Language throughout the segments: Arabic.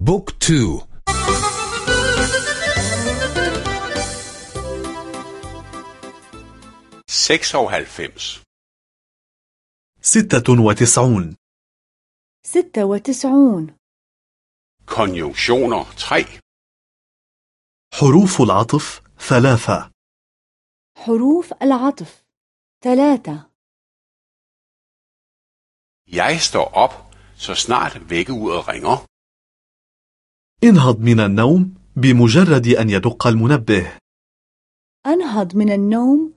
بوك تو. سكس وهالفمس ستة وتسعون. ستة وتسعون. konjunktioner 3 حروف العطف ثلاثة. حروف العطف ثلاثة. Jeg står op, så snart vækkeuret ringer. انهض من النوم بمجرد أن يدق المنبه. أنهض من النوم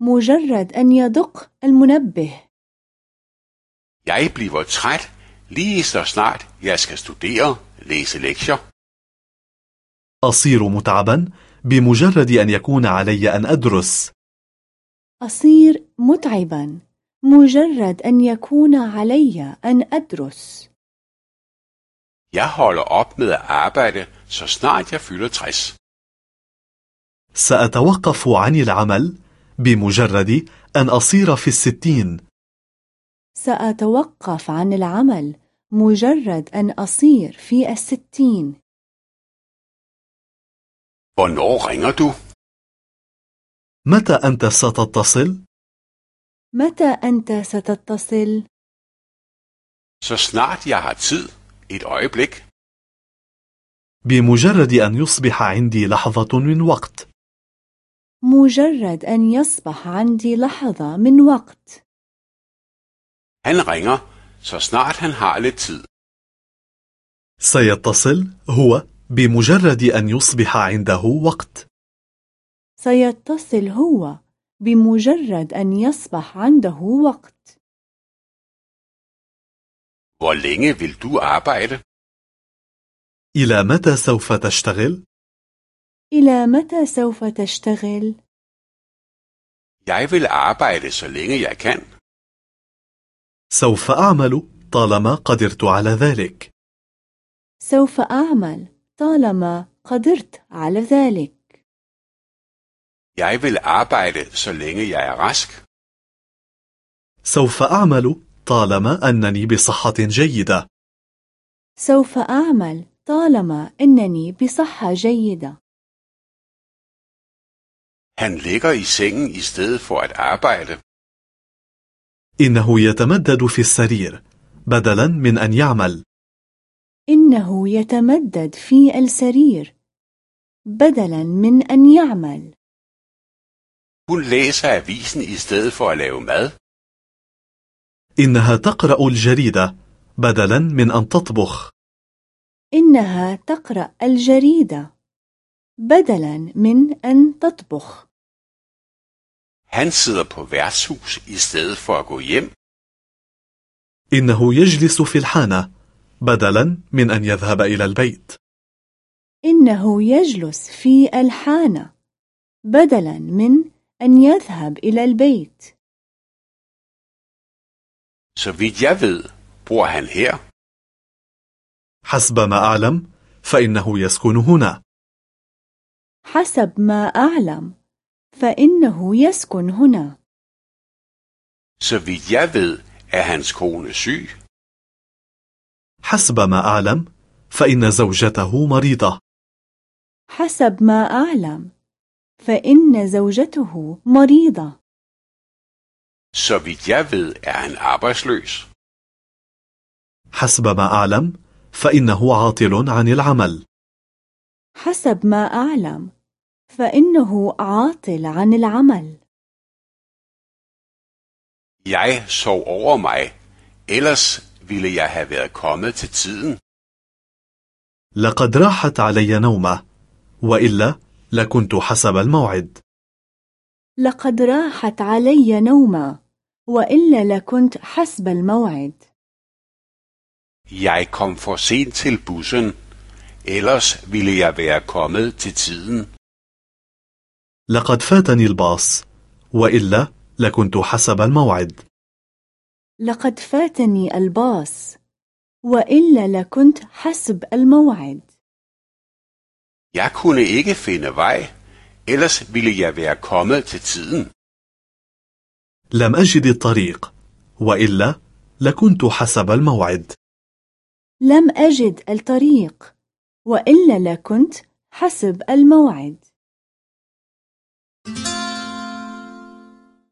مجرد أن يدق المنبه. Jeg bliver træt. Lige så snart jeg skal studere, læse lektier. أصير متعبا بمجرد أن يكون علي أن أدرس. أصير متعبا مجرد أن يكون علي أن أدرس. Jeg holder op med at arbejde, så snart jeg fylder 60. سأتوقف عن العمل بمجرد أن أصير في الستين سأتوقف عن العمل مجرد أن أصير في الستين Hvornår ringer du? متى أنت ستتصل؟ متى أنت ستتصل؟ Så snart jeg har tid. Et øjeblik. بمجرد أن يصبح عندي لحظة من وقت مجرد أن يصبح عندي لحظة من وقت Han ringer, så snart han har lidt tid. سيتصل هو بمجرد أن يصبح عنده وقت سيتصل هو بمجرد أن يصبح عنده وقت Hvor længe vil du arbejde? إلى متى سوف تشتغل؟ إلى متى سوف تشتغل؟ Jeg vil arbejde, så længe jeg kan. سوف أعمل طالما قدرت على ذلك سوف أعمل طالما قدرت على ذلك Jeg vil arbejde, så længe jeg er rask. سوف أعمل طالما أنني بصحة جيدة سوف أعمل طالما أنني بصحة جيدة Han ligger i sengen i stedet for at arbejde. إنه يتمدد في السرير بدلا من أن يعمل إنه يتمدد في السرير بدلا من أن يعمل Hun læser avisen i stedet for at lave mad. إنها تقرأ الجريدة بدلا من أن تطبخ. إنها تقرأ الجريدة بدلا من أن تطبخ. Han sidder på værtshus i stedet for at gå hjem. إنه يجلس في الحانة بدلا من أن يذهب إلى البيت. إنه يجلس في الحانة بدلا من أن يذهب إلى البيت. Så vidt jeg ved, bor han her. حسب ما أعلم فإنه يسكن هنا حسب ما أعلم فإنه يسكن هنا Så vidt jeg ved, er hans kone syg. حسب ما أعلم فإن زوجته مريضة حسب ما أعلم فإن زوجته مريضة Så vidt jeg ved, er han arbejdsløs. حسب ما أعلم فإنه عاطل عن العمل. حسب ما أعلم فإنه عاطل عن العمل. Jeg sov over mig, ellers ville jeg have været kommet til tiden. لقد راحت علي نومة وإلا لكنت حسب الموعد. لقد راحت علي نومة. وإلا لكنت حسب الموعد Jeg kom for sent til bussen, ellers ville jeg være kommet til tiden. لقد فاتني الباص وإلا لكنت حسب الموعد لقد فاتني الباص وإلا لكنت حسب الموعد Jeg kunne ikke finde vej, ellers ville jeg være kommet til tiden. لم أجد الطريق وإلا لكنت حسب الموعد. لم أجد الطريق وإلا لكنت حسب الموعد.